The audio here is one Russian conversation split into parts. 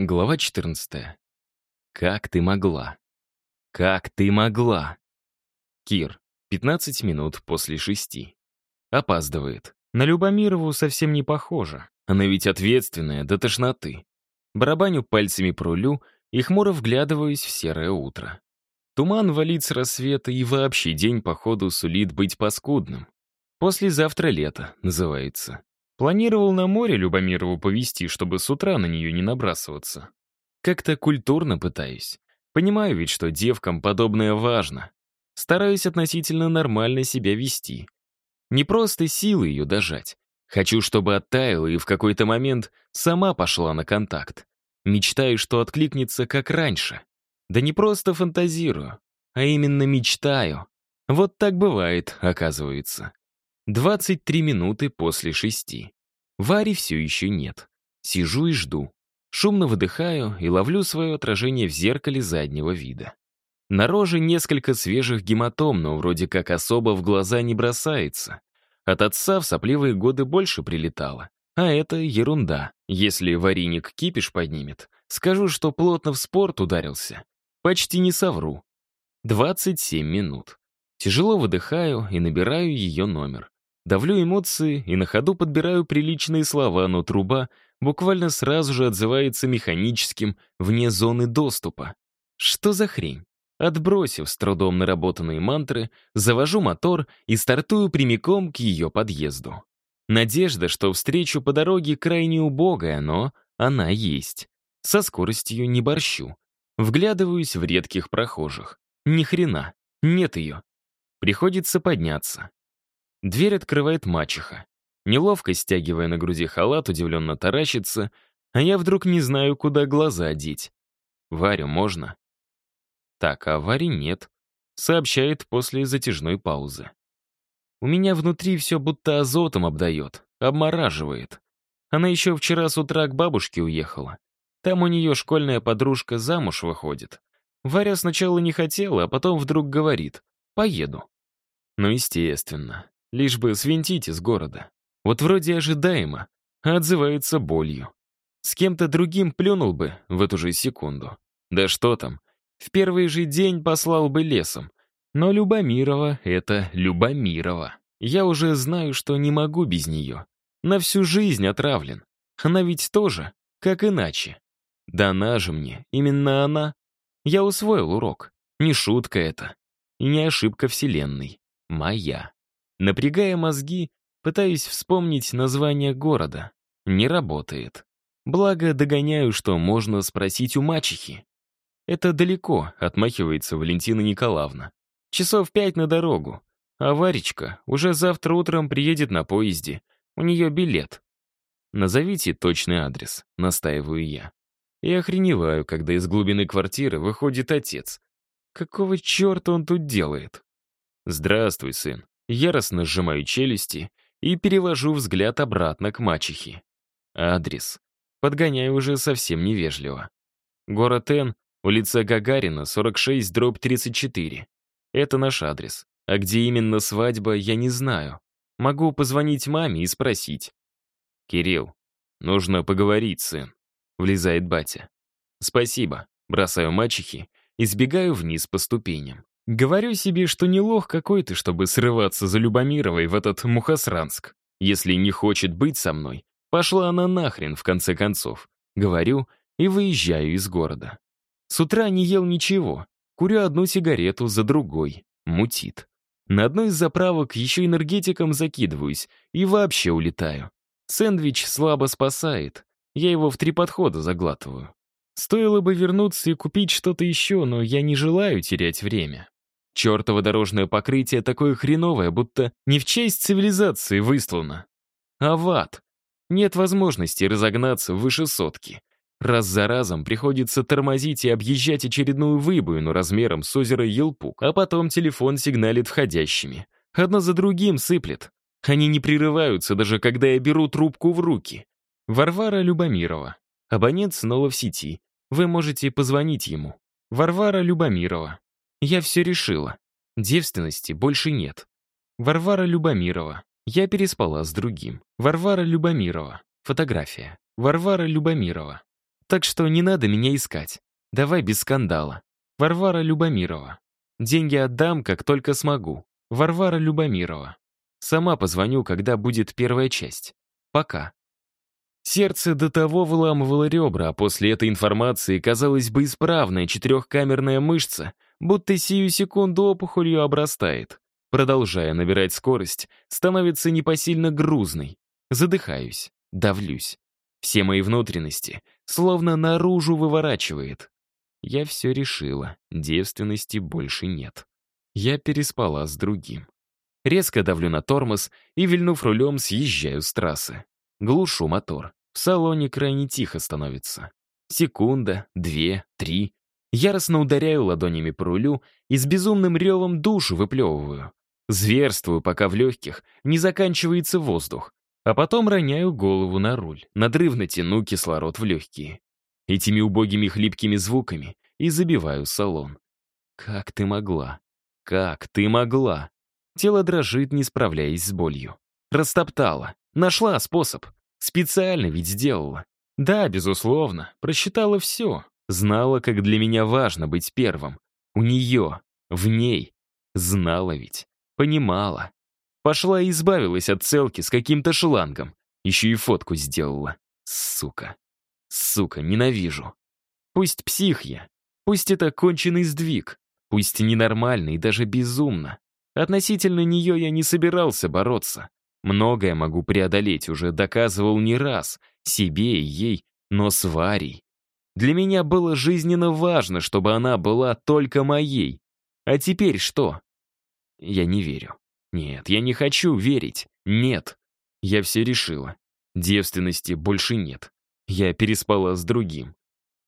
Глава 14. Как ты могла? Как ты могла? Кир. 15 минут после шести. Опаздывает. На Любомирову совсем не похоже. Она ведь ответственная до тошноты. Барабаню пальцами по рулю и хмуро вглядываюсь в серое утро. Туман валит с рассвета, и вообще день, походу, сулит быть паскудным. «Послезавтра лето» называется. Планировал на море Любомирову повезти, чтобы с утра на нее не набрасываться. Как-то культурно пытаюсь. Понимаю ведь, что девкам подобное важно. Стараюсь относительно нормально себя вести. Не просто силы ее дожать. Хочу, чтобы оттаяла и в какой-то момент сама пошла на контакт. Мечтаю, что откликнется как раньше. Да не просто фантазирую, а именно мечтаю. Вот так бывает, оказывается. 23 минуты после шести. Вари все еще нет. Сижу и жду. Шумно выдыхаю и ловлю свое отражение в зеркале заднего вида. На роже несколько свежих гематом, но вроде как особо в глаза не бросается. От отца в сопливые годы больше прилетало. А это ерунда. Если вареник кипиш поднимет, скажу, что плотно в спорт ударился. Почти не совру. 27 минут. Тяжело выдыхаю и набираю ее номер. Давлю эмоции и на ходу подбираю приличные слова, но труба буквально сразу же отзывается механическим вне зоны доступа. Что за хрень? Отбросив с трудом наработанные мантры, завожу мотор и стартую прямиком к ее подъезду. Надежда, что встречу по дороге крайне убогая, но она есть. Со скоростью не борщу. Вглядываюсь в редких прохожих. Ни хрена, нет ее. Приходится подняться. Дверь открывает мачеха. Неловко стягивая на груди халат, удивленно таращится, а я вдруг не знаю, куда глаза деть. «Варю можно?» «Так, а Варе нет», — сообщает после затяжной паузы. «У меня внутри все будто азотом обдает, обмораживает. Она еще вчера с утра к бабушке уехала. Там у нее школьная подружка замуж выходит. Варя сначала не хотела, а потом вдруг говорит «поеду». Ну, естественно. Лишь бы свинтить из города. Вот вроде ожидаемо, а отзывается болью. С кем-то другим плюнул бы в эту же секунду. Да что там, в первый же день послал бы лесом. Но Любомирова — это Любомирова. Я уже знаю, что не могу без нее. На всю жизнь отравлен. Она ведь тоже, как иначе. Да она же мне, именно она. Я усвоил урок. Не шутка это. Не ошибка Вселенной. Моя. Напрягая мозги, пытаюсь вспомнить название города. Не работает. Благо, догоняю, что можно спросить у мачехи. Это далеко, отмахивается Валентина Николаевна. Часов пять на дорогу. А Варечка уже завтра утром приедет на поезде. У нее билет. Назовите точный адрес, настаиваю я. И охреневаю, когда из глубины квартиры выходит отец. Какого черта он тут делает? Здравствуй, сын. Яростно сжимаю челюсти и перевожу взгляд обратно к мачехе. Адрес. Подгоняю уже совсем невежливо. Город Н, улица Гагарина, 46, дробь 34. Это наш адрес. А где именно свадьба, я не знаю. Могу позвонить маме и спросить. «Кирилл, нужно поговорить, сын», — влезает батя. «Спасибо», — бросаю мачехи и сбегаю вниз по ступеням. Говорю себе, что не лох какой-то, чтобы срываться за Любомировой в этот Мухосранск. Если не хочет быть со мной, пошла она нахрен, в конце концов. Говорю и выезжаю из города. С утра не ел ничего. Курю одну сигарету за другой. Мутит. На одной из заправок еще энергетиком закидываюсь и вообще улетаю. Сэндвич слабо спасает. Я его в три подхода заглатываю. Стоило бы вернуться и купить что-то еще, но я не желаю терять время. Чертово дорожное покрытие такое хреновое, будто не в честь цивилизации выслано, а в ад. Нет возможности разогнаться выше сотки. Раз за разом приходится тормозить и объезжать очередную выбоину размером с озеро Елпук, а потом телефон сигналит входящими. Одно за другим сыплет. Они не прерываются, даже когда я беру трубку в руки. Варвара Любомирова. Абонент снова в сети. Вы можете позвонить ему. Варвара Любомирова. Я все решила. Девственности больше нет. Варвара Любомирова. Я переспала с другим. Варвара Любомирова. Фотография. Варвара Любомирова. Так что не надо меня искать. Давай без скандала. Варвара Любомирова. Деньги отдам, как только смогу. Варвара Любомирова. Сама позвоню, когда будет первая часть. Пока. Сердце до того выламывало ребра, а после этой информации, казалось бы, исправная четырехкамерная мышца, будто сию секунду опухолью обрастает. Продолжая набирать скорость, становится непосильно грузной. Задыхаюсь, давлюсь. Все мои внутренности словно наружу выворачивает. Я все решила, девственности больше нет. Я переспала с другим. Резко давлю на тормоз и, вильнув рулем, съезжаю с трассы. Глушу мотор. В салоне крайне тихо становится. Секунда, две, три. Яростно ударяю ладонями по рулю и с безумным ревом душу выплевываю. Зверствую, пока в легких не заканчивается воздух. А потом роняю голову на руль, надрывно тяну кислород в легкие. Этими убогими хлипкими звуками и забиваю салон. Как ты могла? Как ты могла? Тело дрожит, не справляясь с болью. Растоптала. Нашла способ. Специально ведь сделала. Да, безусловно, просчитала все. Знала, как для меня важно быть первым. У нее, в ней. Знала ведь. Понимала. Пошла и избавилась от целки с каким-то шлангом. Еще и фотку сделала. Сука. Сука, ненавижу. Пусть псих я. Пусть это конченый сдвиг. Пусть ненормально и даже безумно. Относительно нее я не собирался бороться. Многое могу преодолеть, уже доказывал не раз. Себе и ей, но с Варей. Для меня было жизненно важно, чтобы она была только моей. А теперь что? Я не верю. Нет, я не хочу верить. Нет. Я все решила. Девственности больше нет. Я переспала с другим.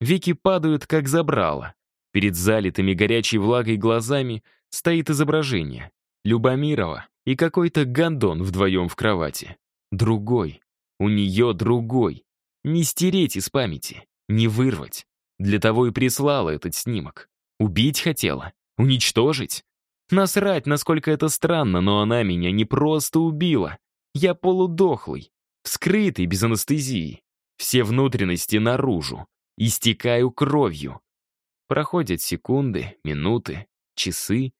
Веки падают, как забрало. Перед залитыми горячей влагой глазами стоит изображение. Любомирова и какой-то гондон вдвоем в кровати. Другой. У нее другой. Не стереть из памяти, не вырвать. Для того и прислала этот снимок. Убить хотела, уничтожить. Насрать, насколько это странно, но она меня не просто убила. Я полудохлый, вскрытый, без анестезии. Все внутренности наружу. Истекаю кровью. Проходят секунды, минуты, часы.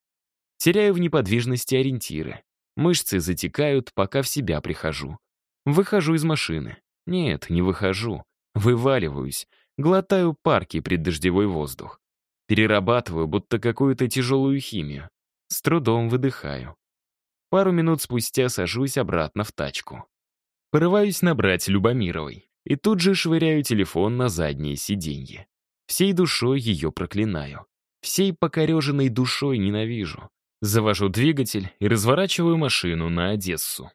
Теряю в неподвижности ориентиры. Мышцы затекают, пока в себя прихожу. Выхожу из машины. Нет, не выхожу. Вываливаюсь. Глотаю парки преддождевой воздух. Перерабатываю, будто какую-то тяжелую химию. С трудом выдыхаю. Пару минут спустя сажусь обратно в тачку. Порываюсь набрать Любомировой. И тут же швыряю телефон на заднее сиденье. Всей душой ее проклинаю. Всей покореженной душой ненавижу. Завожу двигатель и разворачиваю машину на Одессу.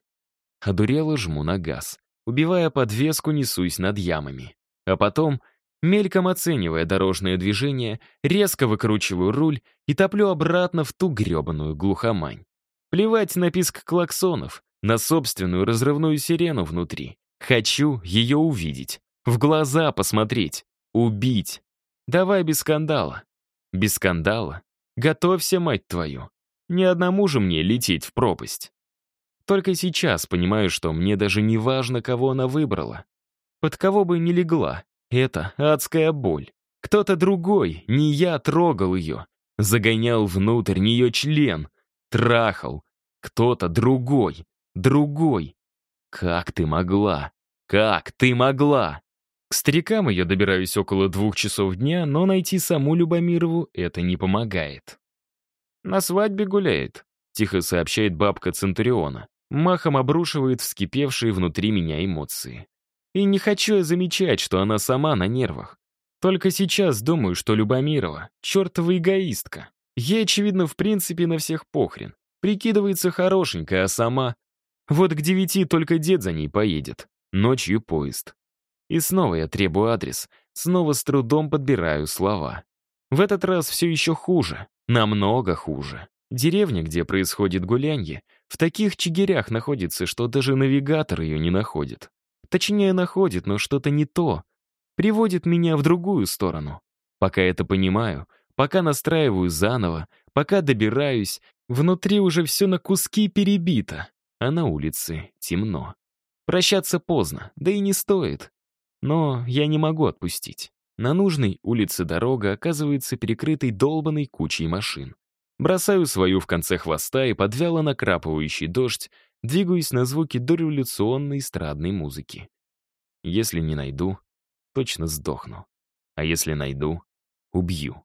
Одурело жму на газ. Убивая подвеску, несусь над ямами. А потом Мельком оценивая дорожное движение, резко выкручиваю руль и топлю обратно в ту гребаную глухомань. Плевать на писк клаксонов, на собственную разрывную сирену внутри. Хочу ее увидеть, в глаза посмотреть, убить. Давай без скандала. Без скандала. Готовься, мать твою. Ни одному же мне лететь в пропасть. Только сейчас понимаю, что мне даже не важно, кого она выбрала. Под кого бы ни легла, это адская боль. Кто-то другой, не я, трогал ее. Загонял внутрь нее член. Трахал. Кто-то другой. Другой. Как ты могла? Как ты могла? К старикам я добираюсь около двух часов дня, но найти саму Любомирову это не помогает. «На свадьбе гуляет», — тихо сообщает бабка Центуриона. Махом обрушивает вскипевшие внутри меня эмоции. И не хочу я замечать, что она сама на нервах. Только сейчас думаю, что Любомирова — чертова эгоистка. Ей, очевидно, в принципе на всех похрен. Прикидывается хорошенькая, а сама... Вот к девяти только дед за ней поедет. Ночью поезд. И снова я требую адрес, снова с трудом подбираю слова. В этот раз все еще хуже, намного хуже. Деревня, где происходит гулянье, в таких чигирях находится, что даже навигатор ее не находит. Точнее, находит, но что-то не то. Приводит меня в другую сторону. Пока это понимаю, пока настраиваю заново, пока добираюсь, внутри уже все на куски перебито, а на улице темно. Прощаться поздно, да и не стоит. Но я не могу отпустить. На нужной улице дорога оказывается перекрытой долбанной кучей машин. Бросаю свою в конце хвоста и подвяло накрапывающий дождь, двигаюсь на звуки дореволюционной эстрадной музыки. Если не найду, точно сдохну. А если найду, убью.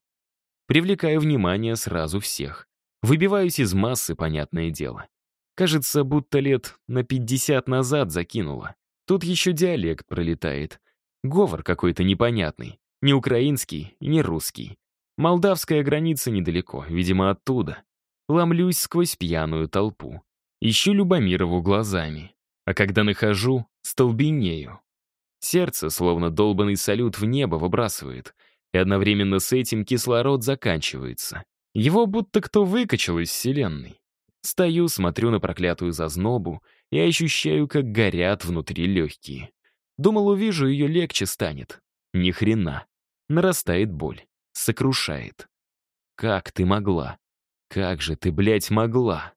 Привлекаю внимание сразу всех. Выбиваюсь из массы, понятное дело. Кажется, будто лет на 50 назад закинуло. Тут еще диалект пролетает. Говор какой-то непонятный. Не украинский не русский. Молдавская граница недалеко, видимо, оттуда. Ломлюсь сквозь пьяную толпу. Ищу Любомирову глазами. А когда нахожу, столбенею. Сердце, словно долбанный салют, в небо выбрасывает. И одновременно с этим кислород заканчивается. Его будто кто выкачал из вселенной. Стою, смотрю на проклятую зазнобу и ощущаю, как горят внутри легкие. Думал, увижу, ее легче станет. Ни хрена. Нарастает боль. Сокрушает. Как ты могла? Как же ты, блядь, могла?